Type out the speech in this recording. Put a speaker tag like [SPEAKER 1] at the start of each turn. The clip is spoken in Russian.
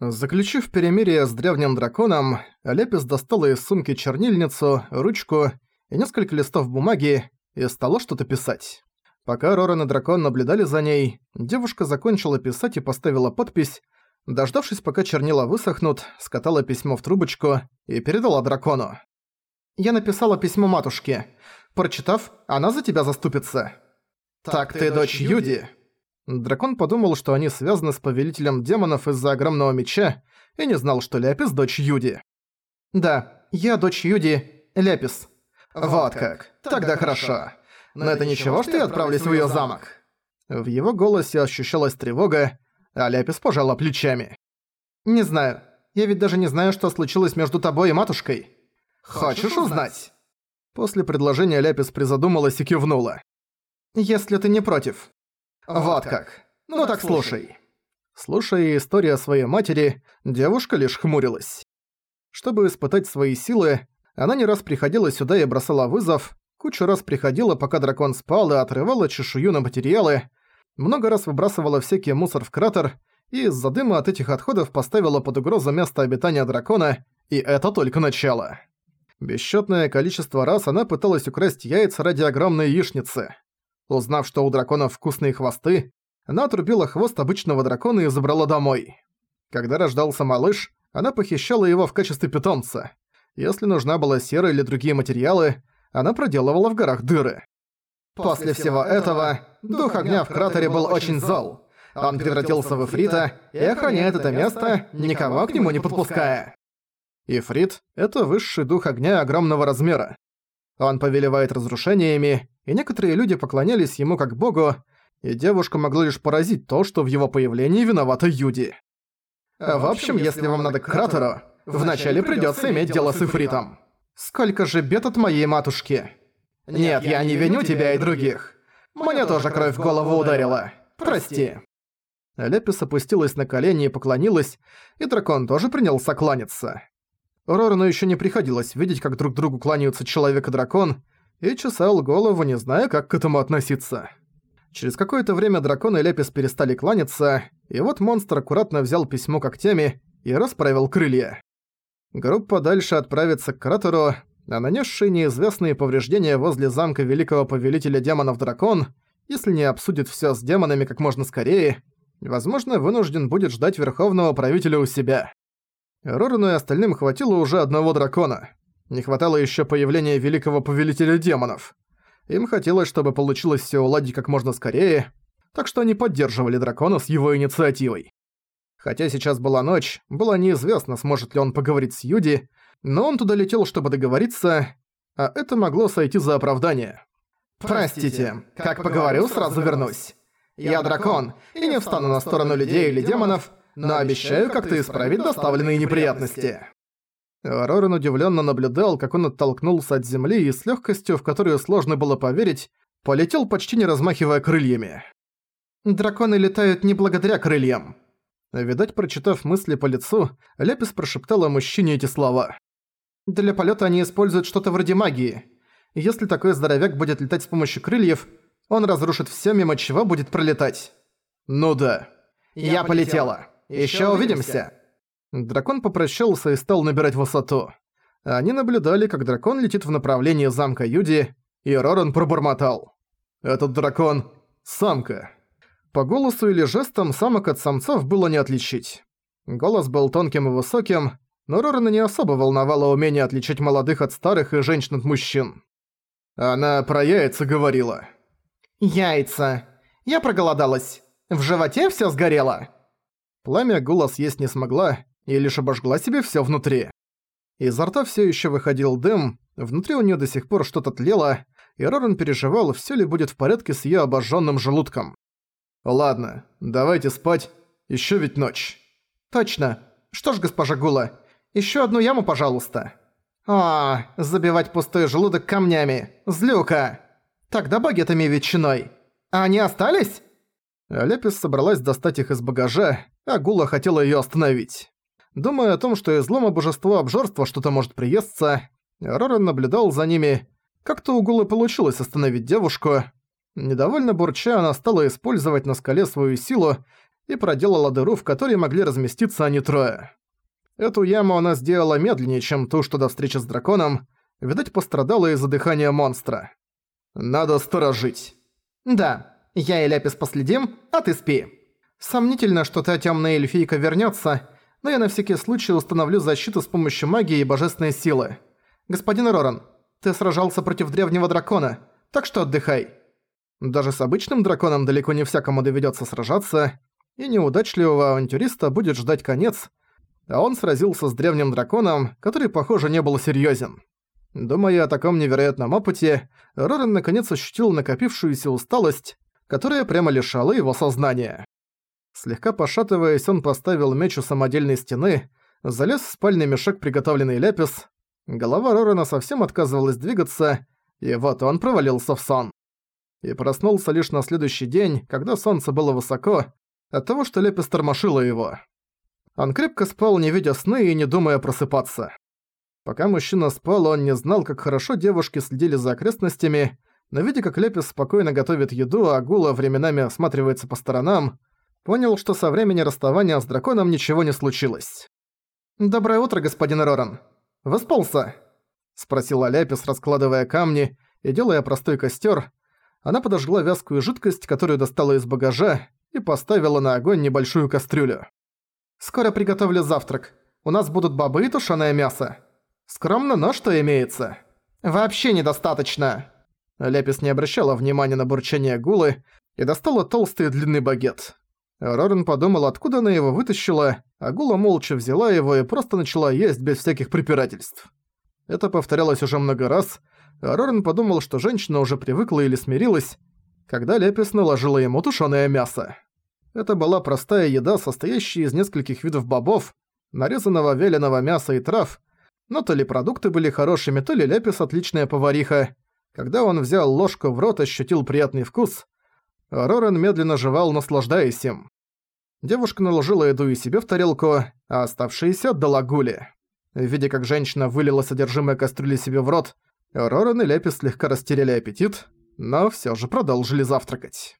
[SPEAKER 1] Заключив перемирие с древним драконом, Лепис достала из сумки чернильницу, ручку и несколько листов бумаги и стала что-то писать. Пока Роран и дракон наблюдали за ней, девушка закончила писать и поставила подпись, дождавшись, пока чернила высохнут, скатала письмо в трубочку и передала дракону. «Я написала письмо матушке. Прочитав, она за тебя заступится». «Так, ты дочь Юди?» Дракон подумал, что они связаны с повелителем демонов из-за огромного меча, и не знал, что Ляпис – дочь Юди. «Да, я дочь Юди, Ляпис».
[SPEAKER 2] «Вот как. Тогда хорошо. Но это ничего, что я отправлюсь в её замок?»
[SPEAKER 1] В его голосе ощущалась тревога, а Ляпис пожала плечами.
[SPEAKER 2] «Не знаю. Я ведь даже не знаю, что случилось между тобой и матушкой.
[SPEAKER 1] Хочешь узнать?» После предложения Ляпис призадумалась и кивнула.
[SPEAKER 2] «Если ты не против».
[SPEAKER 1] «Вот как. Ну так слушай». Слушая историю о своей матери, девушка лишь хмурилась. Чтобы испытать свои силы, она не раз приходила сюда и бросала вызов, кучу раз приходила, пока дракон спал, и отрывала чешую на материалы, много раз выбрасывала всякий мусор в кратер, и из-за дыма от этих отходов поставила под угрозу место обитания дракона, и это только начало. Бесчетное количество раз она пыталась украсть яйца ради огромной яичницы. Узнав, что у драконов вкусные хвосты, она отрубила хвост обычного дракона и забрала домой. Когда рождался малыш, она похищала его в качестве питомца. Если нужна была сера или другие материалы, она проделывала в горах дыры.
[SPEAKER 2] После всего этого, дух огня в кратере был очень зол. Он превратился в Эфрита и охраняет это место, никого к нему не подпуская.
[SPEAKER 1] Ифрит — это высший дух огня огромного размера. Он повелевает разрушениями, и некоторые люди поклонялись ему как богу, и девушка могла лишь поразить то, что в его появлении виновата Юди.
[SPEAKER 2] В общем, если вам надо к кратеру, вначале придётся иметь дело с Ифритом.
[SPEAKER 1] Сколько же бед от моей матушки.
[SPEAKER 2] Нет, я не виню тебя и других. Мне тоже кровь в голову ударила. Прости.
[SPEAKER 1] Лепис опустилась на колени и поклонилась, и дракон тоже принялся кланяться. Рорану ещё не приходилось видеть, как друг другу кланяются человек и дракон, и чесал голову, не зная, как к этому относиться. Через какое-то время дракон и Лепис перестали кланяться, и вот монстр аккуратно взял письмо когтями и расправил крылья. Группа дальше отправится к кратеру, а нанесший неизвестные повреждения возле замка великого повелителя демонов дракон, если не обсудит всё с демонами как можно скорее, возможно, вынужден будет ждать верховного правителя у себя. Рорану и остальным хватило уже одного дракона. Не хватало еще появления великого повелителя демонов. Им хотелось, чтобы получилось все уладить как можно скорее, так что они поддерживали дракона с его инициативой. Хотя сейчас была ночь, было неизвестно, сможет ли он поговорить с Юди, но он туда летел, чтобы договориться, а это могло сойти за оправдание.
[SPEAKER 2] «Простите, как поговорю, сразу вернусь. Я дракон, и не встану на сторону людей или демонов, но обещаю как-то исправить доставленные неприятности».
[SPEAKER 1] Рорен удивленно наблюдал, как он оттолкнулся от земли и с легкостью, в которую сложно было поверить, полетел почти не размахивая крыльями.
[SPEAKER 2] «Драконы летают не благодаря крыльям».
[SPEAKER 1] Видать, прочитав мысли по лицу, Ляпис прошептала мужчине эти слова.
[SPEAKER 2] «Для полета они используют что-то вроде магии. Если такой здоровяк будет летать с помощью крыльев, он разрушит все, мимо чего будет пролетать».
[SPEAKER 1] «Ну да».
[SPEAKER 2] «Я, полетела. Еще увидимся».
[SPEAKER 1] Дракон попрощался и стал набирать высоту. Они наблюдали, как дракон летит в направлении замка Юди, и Роран пробормотал. «Этот дракон — самка». По голосу или жестам самок от самцов было не отличить. Голос был тонким и высоким, но Рорана не особо волновало умение отличить молодых от старых и женщин от мужчин. Она про яйца говорила.
[SPEAKER 2] «Яйца. Я проголодалась. В животе всё сгорело».
[SPEAKER 1] Пламя гула съесть не смогла, и лишь обожгла себе всё внутри. Изо рта всё ещё выходил дым, внутри у неё до сих пор что-то тлело, и Роран переживал, всё ли будет в порядке с её обожжённым желудком. «Ладно, давайте спать, ещё ведь ночь».
[SPEAKER 2] «Точно. Что ж, госпожа Гула, ещё одну яму, пожалуйста». «А, забивать пустой желудок камнями. Злюка. Тогда багетами и ветчиной. А они остались?»
[SPEAKER 1] Лепис собралась достать их из багажа, а Гула хотела её остановить. Думая о том, что излома божества обжорства что-то может приесться, Роран наблюдал за ними. Как-то у Гулы получилось остановить девушку. Недовольно бурча, она стала использовать на скале свою силу и проделала дыру, в которой могли разместиться они трое. Эту яму она сделала медленнее, чем ту, что до встречи с драконом, видать, пострадала из-за дыхания монстра. «Надо сторожить».
[SPEAKER 2] «Да, я и Ляпис последим, а ты спи». Сомнительно, что та тёмная эльфийка вернётся, но я на всякий случай установлю защиту с помощью магии и божественной силы. Господин Роран, ты сражался против древнего дракона, так что отдыхай. Даже с обычным драконом далеко не всякому доведётся сражаться, и неудачливого авантюриста будет ждать конец, а он сразился с древним драконом, который, похоже, не был серьёзен. Думая о таком невероятном опыте, Рорен наконец ощутил накопившуюся усталость, которая прямо лишала его сознания. Слегка пошатываясь, он поставил меч у самодельной стены, залез в спальный мешок, приготовленный ляпис. Голова Рорена совсем отказывалась двигаться, и вот он провалился в сон. И проснулся лишь на следующий день, когда солнце было высоко, от того, что Лепис тормошила его. Он крепко спал, не видя сны и не думая просыпаться. Пока мужчина спал, он не знал, как хорошо девушки следили за окрестностями, но видя, как Лепис спокойно готовит еду, а Гула временами осматривается по сторонам, понял, что со времени расставания с драконом ничего не случилось. «Доброе утро, господин Роран. Выспался?» — спросила Ляпис, раскладывая камни и делая простой костер. Она подожгла вязкую жидкость, которую достала из багажа, и поставила на огонь небольшую кастрюлю. «Скоро приготовлю завтрак. У нас будут бобы и тушёное мясо. Скромно, но что имеется?» «Вообще недостаточно!» Ляпис не обращала внимания на бурчание гулы и достала толстый длинный багет. Рорен подумал, откуда она его вытащила, а Гула молча взяла его и просто начала есть без всяких препирательств. Это повторялось уже много раз, а Рорен подумал, что женщина уже привыкла или смирилась, когда Лепис наложила ему тушёное мясо. Это была простая еда, состоящая из нескольких видов бобов, нарезанного веленого мяса и трав, но то ли продукты были хорошими, то ли Лепис отличная повариха. Когда он взял ложку в рот, ощутил приятный вкус. Рорен медленно жевал, наслаждаясь им. Девушка наложила еду и себе в тарелку, а оставшиеся отдала Гуле. Видя, как женщина вылила содержимое кастрюли себе в рот, Рорен и Лепис слегка растеряли аппетит, но всё же продолжили завтракать.